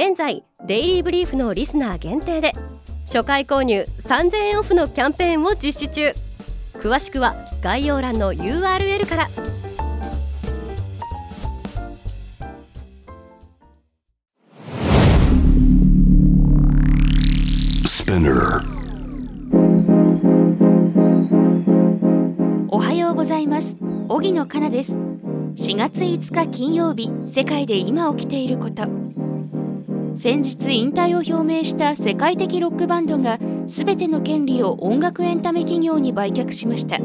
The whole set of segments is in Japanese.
現在デイリーブリーフのリスナー限定で初回購入3000円オフのキャンペーンを実施中。詳しくは概要欄の URL から。おはようございます。荻野かなです。4月5日金曜日世界で今起きていること先日引退を表明した世界的ロックバンドが全ての権利を音楽エンタメ企業に売却しました。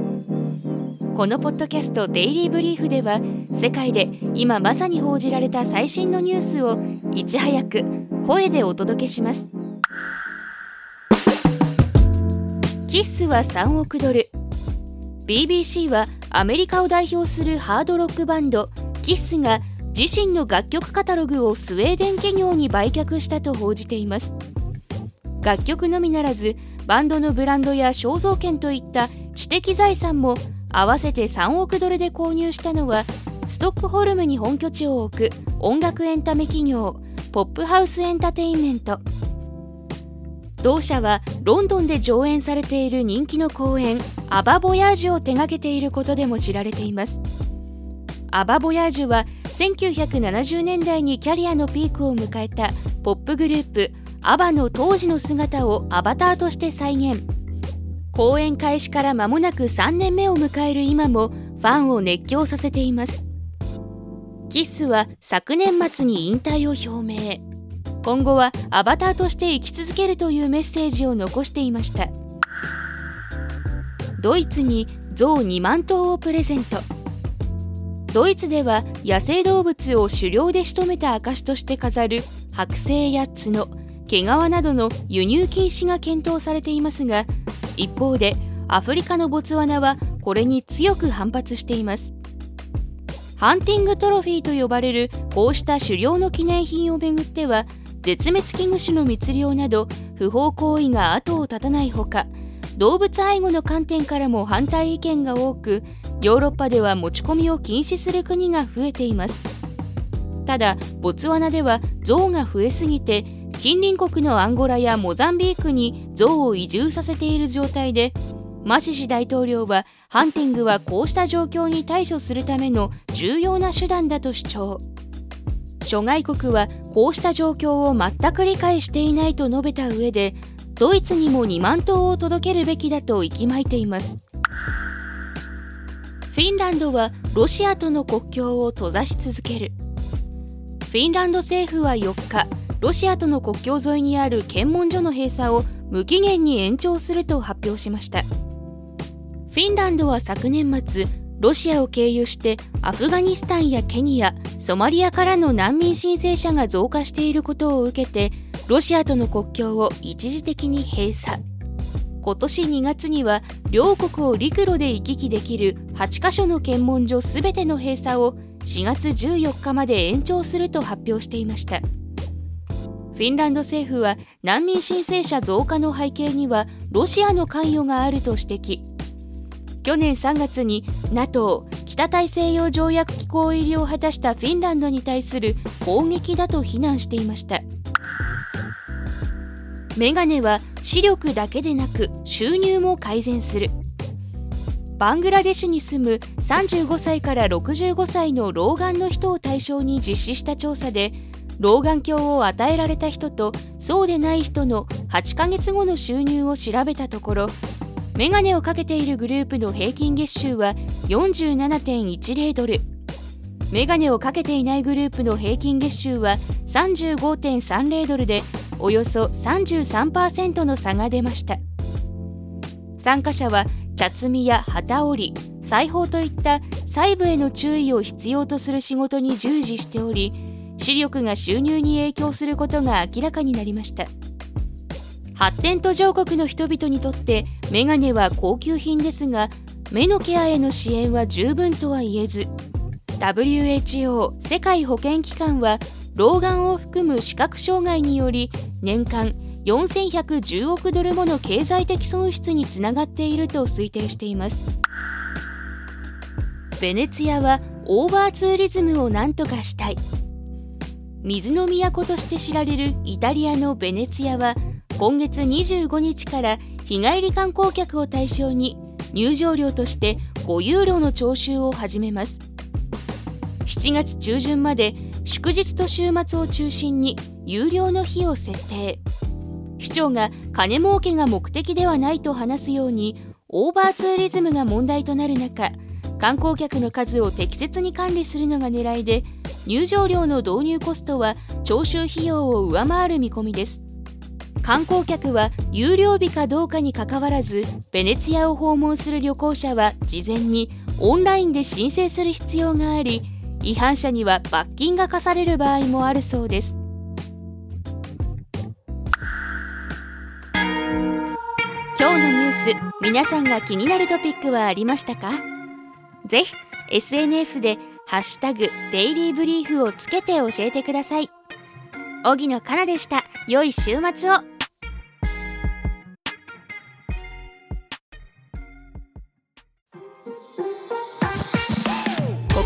このポッドキャスト「デイリー・ブリーフ」では世界で今まさに報じられた最新のニュースをいち早く声でお届けします。キッスは3億ドル。BBC はアメリカを代表するハードロックバンドキッスが自身の楽曲カタログをスウェーデン企業に売却したと報じています。楽曲のみならずバンドのブランドや肖像権といった知的財産も合わせて3億ドルで購入したのはストックホルムに本拠地を置く音楽エンタメ企業ポップハウスエンターテインメント。同社はロンドンで上演されている人気の公演アバボヤージュを手掛けていることでも知られています。アバボヤージュは1970年代にキャリアのピークを迎えたポップグループアバの当時の姿をアバターとして再現。公演開始から間もなく3年目を迎える今もファンを熱狂させています。キッスは昨年末に引退を表明。今後はアバターとして生き続けるというメッセージを残していました。ドイツに象2万頭をプレゼント。ドイツでは野生動物を狩猟で仕留めた証として飾る剥製や角毛皮などの輸入禁止が検討されていますが一方でアフリカのボツワナはこれに強く反発しています。ハンティングトロフィーと呼ばれるこうした狩猟の記念品をめぐっては絶滅危惧種の密漁など不法行為が後を絶たないほか動物愛護の観点からも反対意見が多くヨーロッパでは持ち込みを禁止する国が増えています。ただボツワナでは象が増えすぎて近隣国のアンゴラやモザンビークに象を移住させている状態でマシシ大統領はハンティングはこうした状況に対処するための重要な手段だと主張。諸外国はこうした状況を全く理解していないと述べた上でドイツにも2万頭を届けるべきだと息巻いています。フィンランドはロシアとの国境を閉ざし続ける。フィンランド政府は4日ロシアとの国境沿いにある検問所の閉鎖を無期限に延長すると発表しました。フィンランドは昨年末ロシアを経由してアフガニスタンやケニアソマリアからの難民申請者が増加していることを受けてロシアとの国境を一時的に閉鎖。今年2月には両国を陸路で行き来できる8カ所の検問所すべての閉鎖を4月14日まで延長すると発表していました。フィンランド政府は難民申請者増加の背景にはロシアの関与があると指摘。去年3月に NATO 北大西洋条約機構入りを果たしたフィンランドに対する攻撃だと非難していました。メガネは視力だけでなく収入も改善する。バングラデシュに住む35歳から65歳の老眼の人を対象に実施した調査で老眼鏡を与えられた人とそうでない人の8ヶ月後の収入を調べたところメガネをかけているグループの平均月収は47.10ドル。メガネをかけていないグループの平均月収は35.30ドルでおよそ33%の差が出ました。参加者は茶摘みや旗織り裁縫といった細部への注意を必要とする仕事に従事しており視力が収入に影響することが明らかになりました。発展途上国の人々にとってメガネは高級品ですが目のケアへの支援は十分とは言えず WHO 世界保健機関は老眼を含む視覚障害により年間4110億ドルもの経済的損失につながっていると推定しています。ベネツィアはオーバーツーリズムを何とかしたい。水の都として知られるイタリアのベネツィアは今月25日から日帰り観光客を対象に入場料として5ユーロの徴収を始めます。7月中旬まで祝日と週末を中心に有料の日を設定。市長が金儲けが目的ではないと話すようにオーバーツーリズムが問題となる中観光客の数を適切に管理するのが狙いで入場料の導入コストは徴収費用を上回る見込みです。観光客は有料日かどうかにかかわらずベネツィアを訪問する旅行者は事前にオンラインで申請する必要があり違反者には罰金が課される場合もあるそうです。今日のニュース皆さんが気になるトピックはありましたか？ぜひ SNS でハッシュタグデイリーブリーフをつけて教えてください。荻野かなでした。良い週末を。